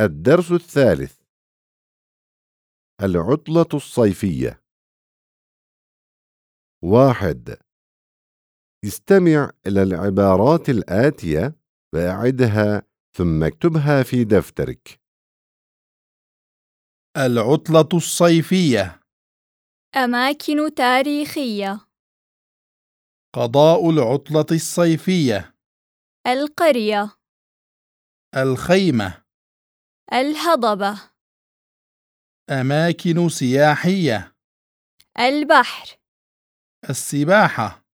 الدرس الثالث. العطلة الصيفية. واحد. استمع إلى العبارات الآتية وأعدها ثم اكتبها في دفترك. العطلة الصيفية. أماكن تاريخية. قضاء العطلة الصيفية. القرية. الخيمة. الهضبة. أماكن سياحية. البحر. السباحة.